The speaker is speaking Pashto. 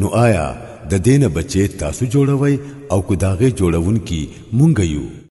نو آیا د دینه بچی تاسو جوړوي او کو داغه جوړون کی مونږ یو